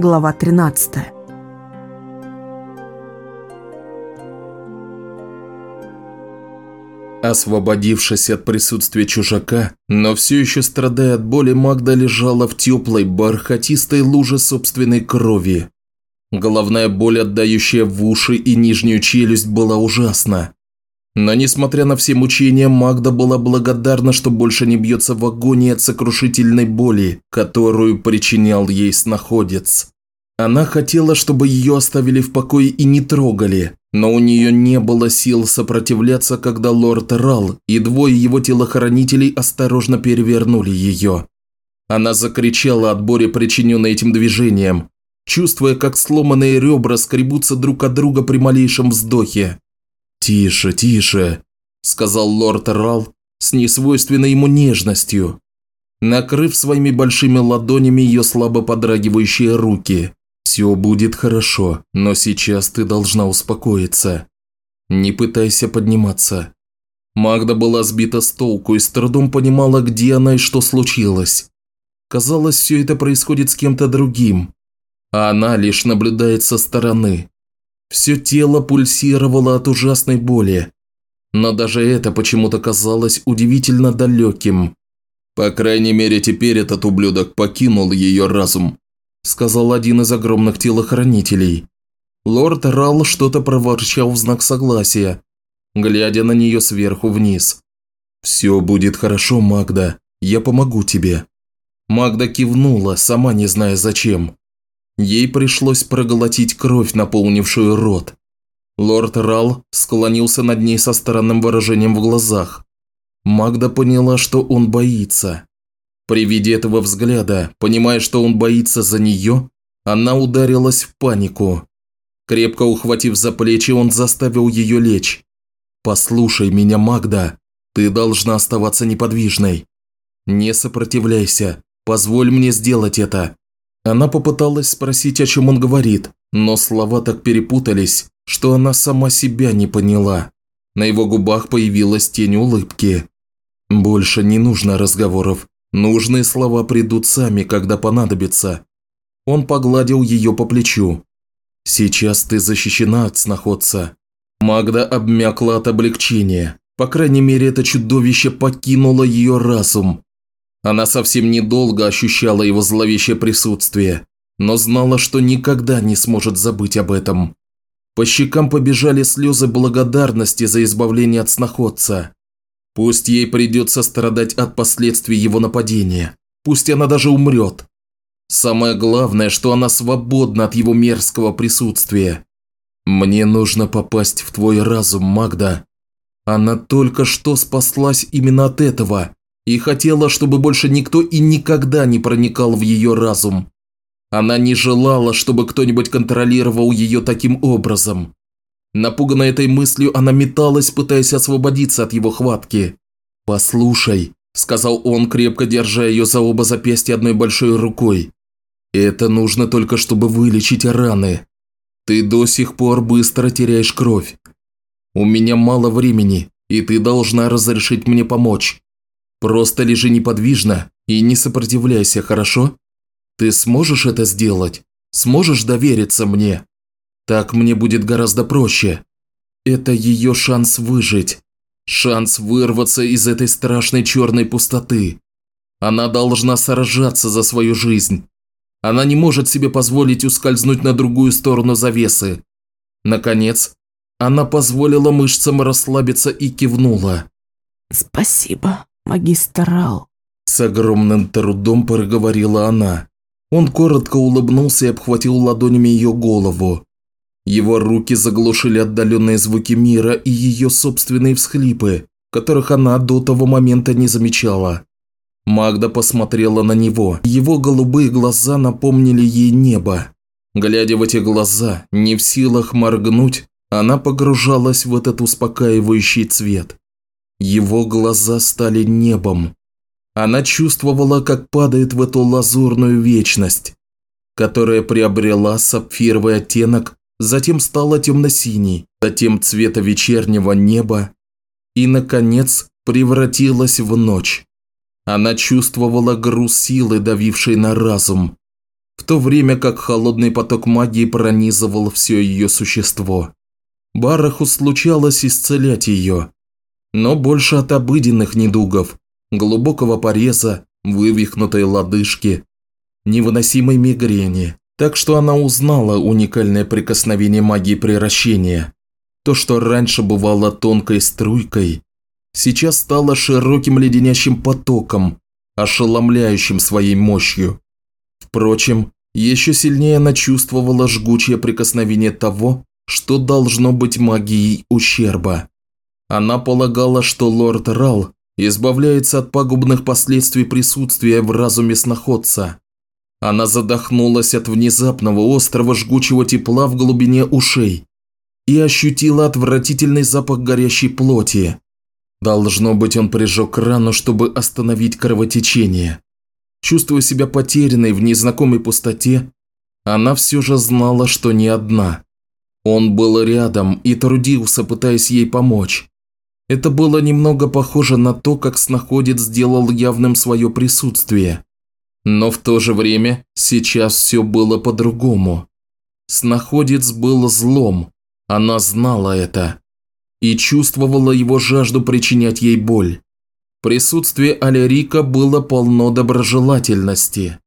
Глава 13. Освободившись от присутствия чужака, но все еще страдая от боли, Магда лежала в теплой, бархатистой луже собственной крови. Головная боль, отдающая в уши и нижнюю челюсть, была ужасна. Но несмотря на все мучения, Магда была благодарна, что больше не бьется в агонии от сокрушительной боли, которую причинял ей снаходец. Она хотела, чтобы ее оставили в покое и не трогали, но у нее не было сил сопротивляться, когда лорд Рал и двое его телохранителей осторожно перевернули ее. Она закричала от боли, причиненной этим движением, чувствуя, как сломанные ребра скребутся друг от друга при малейшем вздохе. «Тише, тише», – сказал лорд Рал с несвойственной ему нежностью, накрыв своими большими ладонями ее слабо подрагивающие руки. «Все будет хорошо, но сейчас ты должна успокоиться. Не пытайся подниматься». Магда была сбита с толку и с трудом понимала, где она и что случилось. Казалось, все это происходит с кем-то другим, а она лишь наблюдает со стороны. Все тело пульсировало от ужасной боли, но даже это почему-то казалось удивительно далеким. По крайней мере, теперь этот ублюдок покинул ее разум, сказал один из огромных телохранителей. Лорд Рал что-то проворчал в знак согласия, глядя на нее сверху вниз. «Все будет хорошо, Магда, я помогу тебе». Магда кивнула, сама не зная зачем. Ей пришлось проглотить кровь, наполнившую рот. Лорд Рал склонился над ней со странным выражением в глазах. Магда поняла, что он боится. При виде этого взгляда, понимая, что он боится за нее, она ударилась в панику. Крепко ухватив за плечи, он заставил ее лечь. «Послушай меня, Магда, ты должна оставаться неподвижной. Не сопротивляйся, позволь мне сделать это. Она попыталась спросить, о чем он говорит, но слова так перепутались, что она сама себя не поняла. На его губах появилась тень улыбки. «Больше не нужно разговоров. Нужные слова придут сами, когда понадобится». Он погладил ее по плечу. «Сейчас ты защищена от сноходца». Магда обмякла от облегчения. По крайней мере, это чудовище покинуло ее разум. Она совсем недолго ощущала его зловещее присутствие, но знала, что никогда не сможет забыть об этом. По щекам побежали слезы благодарности за избавление от сноходца. Пусть ей придется страдать от последствий его нападения, пусть она даже умрет. Самое главное, что она свободна от его мерзкого присутствия. «Мне нужно попасть в твой разум, Магда. Она только что спаслась именно от этого и хотела, чтобы больше никто и никогда не проникал в ее разум. Она не желала, чтобы кто-нибудь контролировал ее таким образом. Напуганная этой мыслью, она металась, пытаясь освободиться от его хватки. «Послушай», – сказал он, крепко держа ее за оба запястья одной большой рукой. «Это нужно только, чтобы вылечить раны. Ты до сих пор быстро теряешь кровь. У меня мало времени, и ты должна разрешить мне помочь. Просто лежи неподвижно и не сопротивляйся, хорошо? Ты сможешь это сделать? Сможешь довериться мне? Так мне будет гораздо проще. Это ее шанс выжить. Шанс вырваться из этой страшной черной пустоты. Она должна сражаться за свою жизнь. Она не может себе позволить ускользнуть на другую сторону завесы. Наконец, она позволила мышцам расслабиться и кивнула. «Спасибо», магистрал!» С огромным трудом проговорила она. Он коротко улыбнулся и обхватил ладонями ее голову. Его руки заглушили отдаленные звуки мира и ее собственные всхлипы, которых она до того момента не замечала. Магда посмотрела на него. Его голубые глаза напомнили ей небо. Глядя в эти глаза, не в силах моргнуть, она погружалась в этот успокаивающий цвет. Его глаза стали небом. Она чувствовала, как падает в эту лазурную вечность, которая приобрела сапфировый оттенок, затем стала темно-синей, затем цвета вечернего неба и, наконец, превратилась в ночь. Она чувствовала груз силы, давившей на разум. В то время как холодный поток магии пронизывал все ее существо. Бараху случалось исцелять ее, но больше от обыденных недугов, глубокого пореза, вывихнутой лодыжки, невыносимой мигрени. Так что она узнала уникальное прикосновение магии превращения. То, что раньше бывало тонкой струйкой, сейчас стало широким леденящим потоком, ошеломляющим своей мощью. Впрочем, еще сильнее она чувствовала жгучее прикосновение того, что должно быть магией ущерба. Она полагала, что лорд Рал избавляется от пагубных последствий присутствия в разуме сноходца. Она задохнулась от внезапного острого жгучего тепла в глубине ушей и ощутила отвратительный запах горящей плоти. Должно быть, он прижег рану, чтобы остановить кровотечение. Чувствуя себя потерянной в незнакомой пустоте, она все же знала, что не одна. Он был рядом и трудился, пытаясь ей помочь. Это было немного похоже на то, как снаходец сделал явным свое присутствие. Но в то же время сейчас все было по-другому. Снаходец был злом, она знала это. И чувствовала его жажду причинять ей боль. Присутствие Алерика было полно доброжелательности.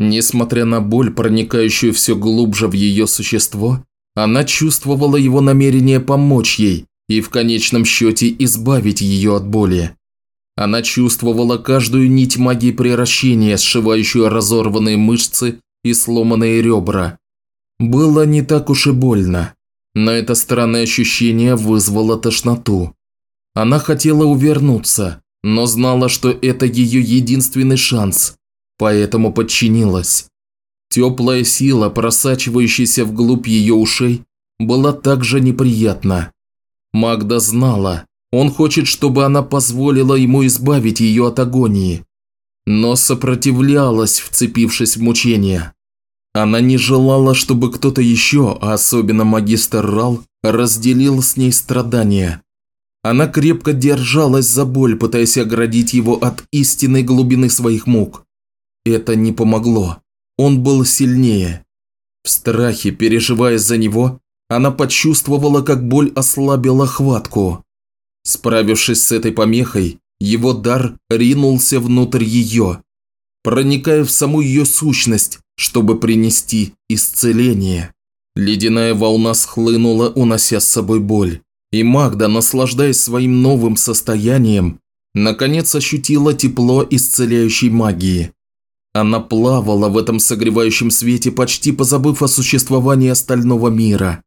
Несмотря на боль, проникающую все глубже в ее существо, она чувствовала его намерение помочь ей и в конечном счете избавить ее от боли. Она чувствовала каждую нить магии превращения, сшивающую разорванные мышцы и сломанные ребра. Было не так уж и больно, но это странное ощущение вызвало тошноту. Она хотела увернуться, но знала, что это ее единственный шанс, поэтому подчинилась. Теплая сила, просачивающаяся вглубь ее ушей, была также неприятна. Магда знала, он хочет, чтобы она позволила ему избавить ее от агонии, но сопротивлялась, вцепившись в мучения. Она не желала, чтобы кто-то еще, а особенно магистр Рал, разделил с ней страдания. Она крепко держалась за боль, пытаясь оградить его от истинной глубины своих мук. Это не помогло. Он был сильнее. В страхе, переживая за него, она почувствовала, как боль ослабила хватку. Справившись с этой помехой, его дар ринулся внутрь ее, проникая в саму ее сущность, чтобы принести исцеление. Ледяная волна схлынула, унося с собой боль. И Магда, наслаждаясь своим новым состоянием, наконец ощутила тепло исцеляющей магии. Она плавала в этом согревающем свете, почти позабыв о существовании остального мира.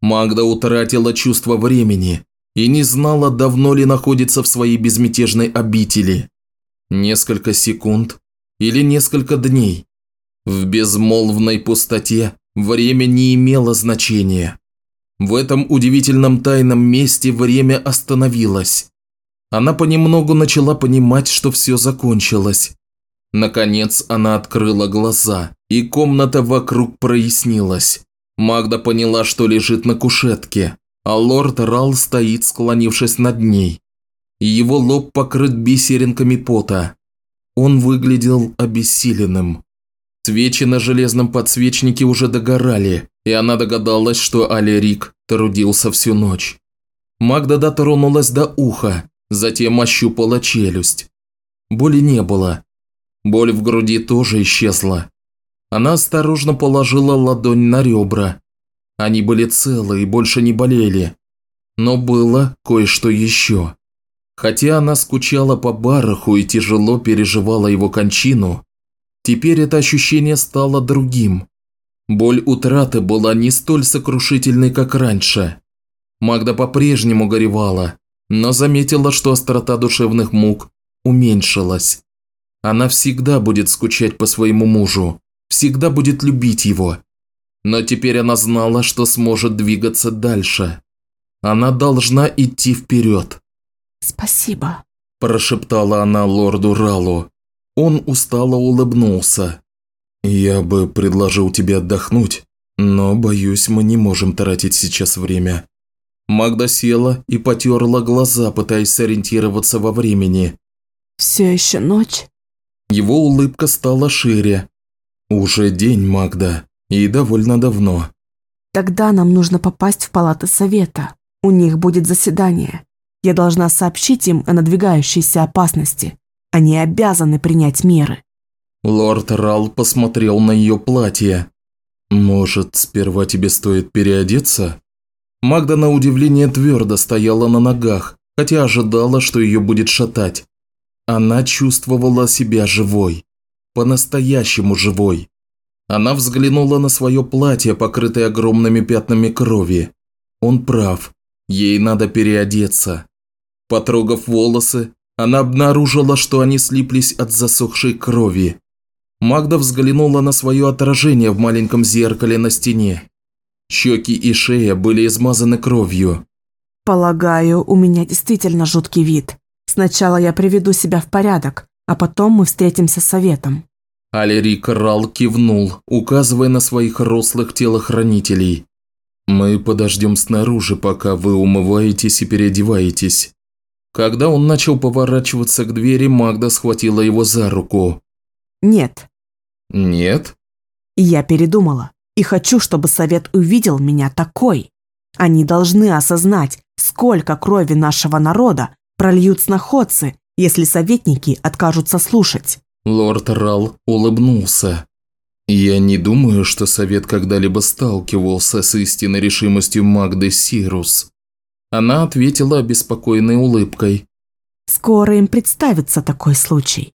Магда утратила чувство времени и не знала, давно ли находится в своей безмятежной обители. Несколько секунд или несколько дней. В безмолвной пустоте время не имело значения. В этом удивительном тайном месте время остановилось. Она понемногу начала понимать, что все закончилось. Наконец она открыла глаза, и комната вокруг прояснилась. Магда поняла, что лежит на кушетке, а лорд Рал стоит, склонившись над ней. Его лоб покрыт бисеринками пота. Он выглядел обессиленным. Свечи на железном подсвечнике уже догорали, и она догадалась, что Алерик трудился всю ночь. Магда дотронулась до уха, затем ощупала челюсть. Боли не было. Боль в груди тоже исчезла. Она осторожно положила ладонь на ребра. Они были целы и больше не болели. Но было кое-что еще. Хотя она скучала по бараху и тяжело переживала его кончину, Теперь это ощущение стало другим. Боль утраты была не столь сокрушительной, как раньше. Магда по-прежнему горевала, но заметила, что острота душевных мук уменьшилась. Она всегда будет скучать по своему мужу, всегда будет любить его. Но теперь она знала, что сможет двигаться дальше. Она должна идти вперед. «Спасибо», – прошептала она лорду Ралу. Он устало улыбнулся. «Я бы предложил тебе отдохнуть, но, боюсь, мы не можем тратить сейчас время». Магда села и потерла глаза, пытаясь сориентироваться во времени. «Все еще ночь?» Его улыбка стала шире. Уже день, Магда, и довольно давно. Тогда нам нужно попасть в палаты совета. У них будет заседание. Я должна сообщить им о надвигающейся опасности. Они обязаны принять меры. Лорд Рал посмотрел на ее платье. «Может, сперва тебе стоит переодеться?» Магда на удивление твердо стояла на ногах, хотя ожидала, что ее будет шатать. Она чувствовала себя живой. По-настоящему живой. Она взглянула на свое платье, покрытое огромными пятнами крови. Он прав. Ей надо переодеться. Потрогав волосы, она обнаружила, что они слиплись от засохшей крови. Магда взглянула на свое отражение в маленьком зеркале на стене. Щеки и шея были измазаны кровью. Полагаю, у меня действительно жуткий вид. Сначала я приведу себя в порядок, а потом мы встретимся с советом. Алерик Рал кивнул, указывая на своих рослых телохранителей. «Мы подождем снаружи, пока вы умываетесь и переодеваетесь». Когда он начал поворачиваться к двери, Магда схватила его за руку. Нет. Нет? Я передумала и хочу, чтобы совет увидел меня такой. Они должны осознать, сколько крови нашего народа прольют сноходцы, если советники откажутся слушать. Лорд Рал улыбнулся. «Я не думаю, что Совет когда-либо сталкивался с истинной решимостью Магды Сирус». Она ответила обеспокоенной улыбкой. «Скоро им представится такой случай.